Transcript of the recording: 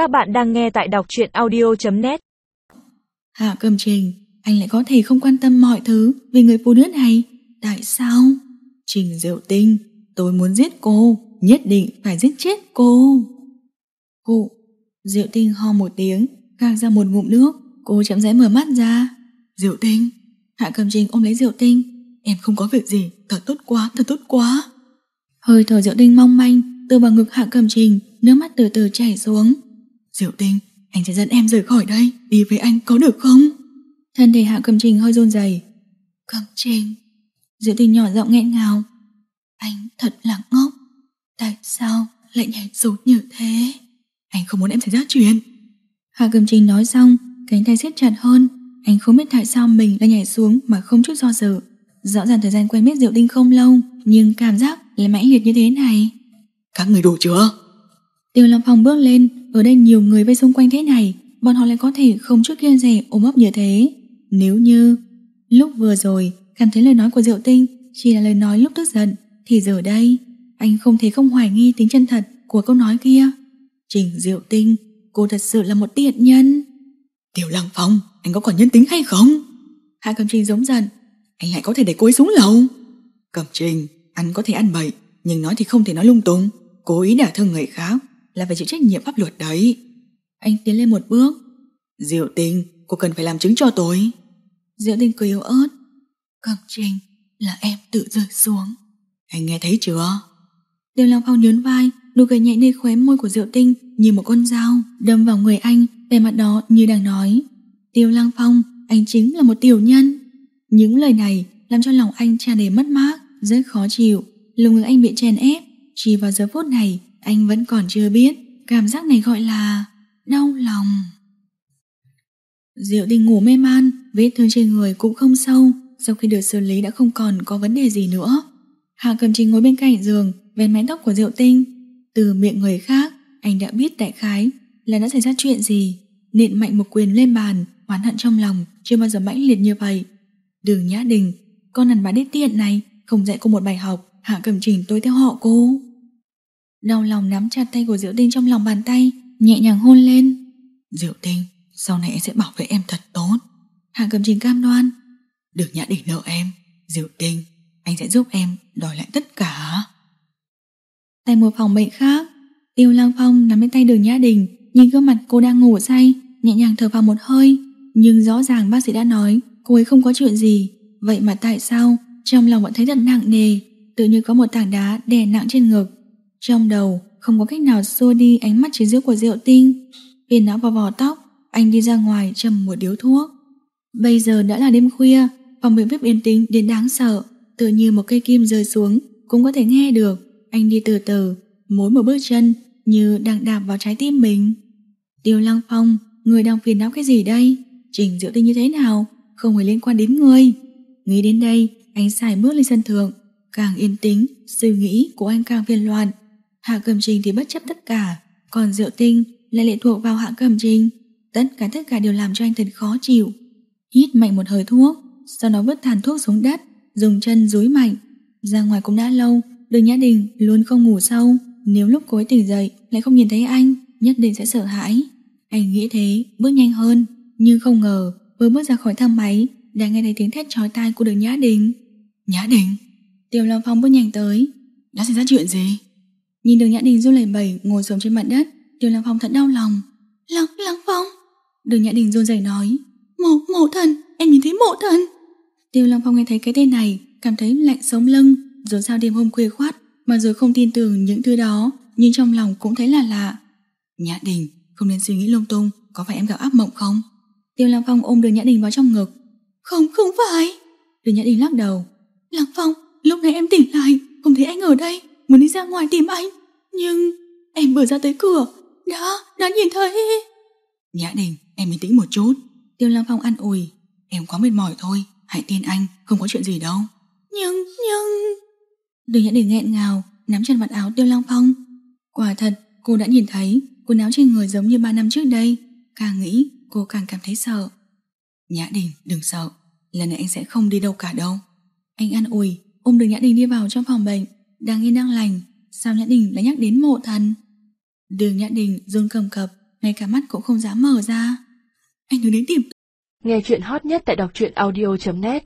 Các bạn đang nghe tại đọc truyện audio.net Hạ Cầm Trình, anh lại có thể không quan tâm mọi thứ vì người phụ nữ này. Tại sao? Trình Diệu Tinh, tôi muốn giết cô, nhất định phải giết chết cô. Cụ, Diệu Tinh ho một tiếng, gạt ra một ngụm nước, cô chậm rãi mở mắt ra. Diệu Tinh, Hạ Cầm Trình ôm lấy Diệu Tinh, em không có việc gì, thật tốt quá, thật tốt quá. Hơi thở Diệu Tinh mong manh từ vào ngực Hạ Cầm Trình, nước mắt từ từ chảy xuống. Diệu Tinh, anh sẽ dẫn em rời khỏi đây, đi với anh có được không? Thân thể Hạ Cầm Trình hơi run rẩy. Cầm Trình, Diệu Tinh nhỏ giọng nghẹn ngào. Anh thật là ngốc, tại sao lại nhảy rút như thế? Anh không muốn em xảy ra chuyện. Hạ Cầm Trình nói xong, cánh tay siết chặt hơn. Anh không biết tại sao mình lại nhảy xuống mà không chút do dự. Rõ ràng thời gian quen biết Diệu Tinh không lâu, nhưng cảm giác lại mãnh liệt như thế này. Các người đủ chưa? Tiêu Long Phong bước lên, ở đây nhiều người vây xung quanh thế này, bọn họ lại có thể không chút kiêng dè ôm ấp như thế. Nếu như lúc vừa rồi cảm thấy lời nói của Diệu Tinh chỉ là lời nói lúc tức giận, thì giờ đây anh không thể không hoài nghi tính chân thật của câu nói kia. Trình Diệu Tinh, cô thật sự là một tiện nhân. Tiêu Lăng Phong, anh có còn nhân tính hay không? Hạ Cẩm Trình giống giận, anh lại có thể để cô ấy xuống lầu. Cẩm Trình, anh có thể ăn bậy, nhưng nói thì không thể nói lung tung. Cố ý đả thương người khác là phải chịu trách nhiệm pháp luật đấy. Anh tiến lên một bước. Diệu Tinh, cô cần phải làm chứng cho tôi. Diệu Tinh cười yếu ớt. Cẩm Trình, là em tự rơi xuống. Anh nghe thấy chưa? Tiêu Long Phong nhớn vai, nụ cười nhẹ nơi khóe môi của Diệu Tinh như một con dao đâm vào người anh, vẻ mặt đó như đang nói. Tiêu Lang Phong, anh chính là một tiểu nhân. Những lời này làm cho lòng anh tràn đầy mất mát, rất khó chịu. Lồng ngực anh bị chèn ép, chỉ vào giờ phút này anh vẫn còn chưa biết cảm giác này gọi là đau lòng. Diệu Tinh ngủ mê man, vết thương trên người cũng không sâu, sau khi được xử lý đã không còn có vấn đề gì nữa. Hạ Cầm Trình ngồi bên cạnh giường, vén mái tóc của Diệu Tinh. Từ miệng người khác, anh đã biết đại khái là đã xảy ra chuyện gì. Nện mạnh một quyền lên bàn, oán hận trong lòng, chưa bao giờ mãnh liệt như vậy. Đường Nhã Đình, con đàn bà đết tiện này, không dạy cô một bài học, Hạ Cầm Trình tôi theo họ cô. Đau lòng nắm chặt tay của Diệu Tinh trong lòng bàn tay, nhẹ nhàng hôn lên. Diệu Tinh, sau này em sẽ bảo vệ em thật tốt. Hạ Cầm Trình cam đoan. Đường Nhã Đình nợ em, Diệu Tinh, anh sẽ giúp em đòi lại tất cả. Tại một phòng bệnh khác, Tiêu Lang Phong nắm lấy tay đường Nhã Đình, nhìn gương mặt cô đang ngủ say, nhẹ nhàng thở vào một hơi. Nhưng rõ ràng bác sĩ đã nói cô ấy không có chuyện gì. Vậy mà tại sao trong lòng vẫn thấy thật nặng nề, tự như có một tảng đá đè nặng trên ngực. Trong đầu không có cách nào xua đi ánh mắt chế giễu của Diệu Tinh. Viên não vào vỏ tóc, anh đi ra ngoài châm một điếu thuốc. Bây giờ đã là đêm khuya, phòng bệnh VIP yên tĩnh đến đáng sợ, tự như một cây kim rơi xuống cũng có thể nghe được. Anh đi từ từ, mỗi một bước chân như đang đạp vào trái tim mình. Tiêu Lăng Phong, người đang phiền não cái gì đây? Trình Diệu Tinh như thế nào? Không hề liên quan đến người. Nghĩ đến đây, anh xài bước lên sân thượng. Càng yên tĩnh, suy nghĩ của anh càng phiền loạn. Hạ Cầm Trình thì bất chấp tất cả, còn Diệu Tinh lại lệ thuộc vào Hạ Cầm Trình. Tất cả tất cả đều làm cho anh thật khó chịu. Hít mạnh một hơi thuốc, sau đó vứt tàn thuốc xuống đất, dùng chân dúi mạnh. Ra ngoài cũng đã lâu, đường Nhã Đình luôn không ngủ sâu. Nếu lúc cối tỉnh dậy lại không nhìn thấy anh, nhất định sẽ sợ hãi. Anh nghĩ thế, bước nhanh hơn, nhưng không ngờ vừa bước ra khỏi thang máy đã nghe thấy tiếng thét chói tai của đường Nhã Đình. Nhã Đình! Tiêu Long Phong bước nhanh tới. Đã xảy ra chuyện gì? Nhìn đường Nhã Đình run lẩy bẩy ngồi xuống trên mặt đất, Tiêu Lăng Phong thật đau lòng. Lăng, Lăng Phong! Đường Nhã Đình run rẩy nói. Mộ, mộ thần, em nhìn thấy mộ thần. Tiêu Lăng Phong nghe thấy cái tên này, cảm thấy lạnh sống lưng, dù sao đêm hôm khuya khoát, mà rồi không tin tưởng những thứ đó, nhưng trong lòng cũng thấy là lạ. Nhã Đình, không nên suy nghĩ lung tung, có phải em gặp ác mộng không? Tiêu Lăng Phong ôm đường Nhã Đình vào trong ngực. Không, không phải. Đường Nhã Đình lắc đầu. Lăng Phong, lúc này em tỉnh lại, không thấy anh ở đây, muốn đi ra ngoài tìm anh. Nhưng em vừa ra tới cửa, đã, đã nhìn thấy. Nhã Đình, em bình tĩnh một chút. Tiêu Lăng Phong ăn ủi. Em quá mệt mỏi thôi, hãy tin anh, không có chuyện gì đâu. Nhưng, nhưng... Đường Nhã Đình nghẹn ngào, nắm chặt mặt áo Tiêu Lăng Phong. Quả thật, cô đã nhìn thấy quần áo trên người giống như ba năm trước đây. Càng nghĩ, cô càng cảm thấy sợ. Nhã Đình, đừng sợ, lần này anh sẽ không đi đâu cả đâu. Anh ăn ủi, ôm đường Nhã Đình đi vào trong phòng bệnh, đang yên đang lành, sao Nhã Đình lại nhắc đến mộ thần? Đường Nhã Đình run cầm cập, ngay cả mắt cũng không dám mở ra. Anh đừng đến tìm Nghe chuyện hot nhất tại đọc truyện audio.net